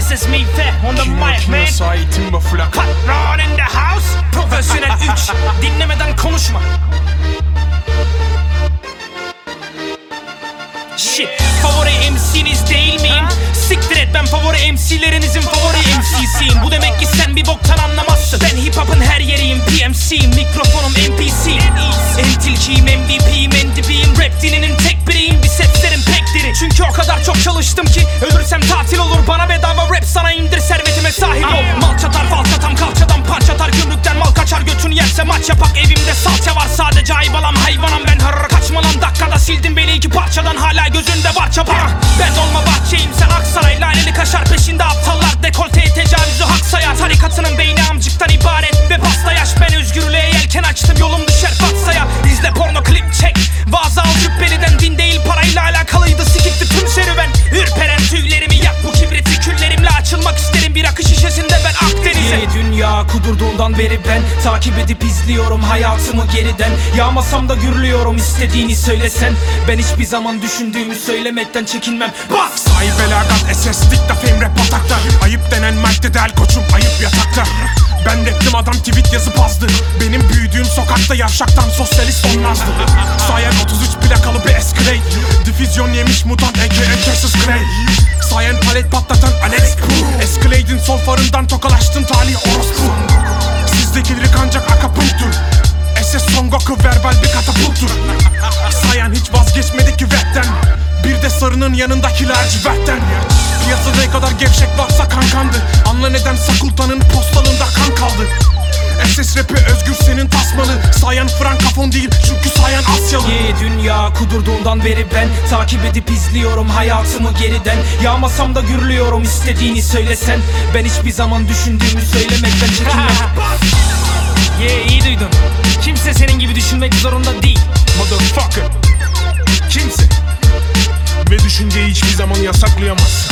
SS me fat on the mic man. Sait'in bu flak Cut rod in the house. Profesyonel 3 Dinlemeden konuşma. Shit Favori MC'niz değil miyim? Siktir et ben favori MC'lerinizin favori MC'siyim Bu demek ki sen bir boktan anlamazsın. Ben hip hop'ın her yeriyim PMC'yim Mikrofonum NPC En tilkiyim MVP'yim en dibiyim. Rap dininin tek biriyim Bisepslerim pek diri. Çünkü o kadar çok çalıştım ki Ölürsem tatil olur Sana indir servetime sahip ol. Mal çatar fal çatam kalçadan parça atar Gümrükten mal kaçar götünü yerse maç yapak. Evimde salça var sadece aybalam hayvanım ben hırr Kaçma lan dakikada sildim beni iki parçadan. Hala gözünde var çapa Ben dolma bahçeyim sen Aksaray Laleli kaşar peşinde Yeni dünya kudurduğundan beri ben Takip edip izliyorum hayatımı geriden. Yağmasam da gürlüyorum istediğini söylesen. Ben hiçbir zaman düşündüğümü söylemekten çekinmem. Bak! Sahip belagat SS dik da fame rap batakta Ayıp denen madde del koçum ayıp yatakta. Ben raptim adam tweet yazıp azdı. Benim büyüdüğüm sokakta yavşaktan sosyalist olmazdı. Sayen 33 plakalı bir Escalade Difüzyon yemiş mutant aka Texas Grey Sayen palet patlatan Alex Escalade'in sol farından tokalaştım talih orospu. Sizdeki lirik ancak akapunktur. SS Son Goku verbal bir katapultur. Sayan hiç vazgeçmedi ki rapten Bir de sarının yanındaki lacivertten. Piyasada ne kadar gevşek varsa kankandı. Anla neden Sakulta'nın postalında kan kaldı SS rapi özgür senin tasmalı. Sayan frankafon değil çünkü sayan Asyalı. Yeni dünya kudurduğundan beri ben Takip edip izliyorum hayatımı geriden. Yağmasam da gürlüyorum istediğini söylesen. Ben hiçbir zaman düşündüğümü söylemekten çekinmem. Yeah iyi duydun. Kimse senin gibi düşünmek zorunda değil. Motherfucker. Kimse. Ve düşünceyi hiçbir zaman yasaklayamazsın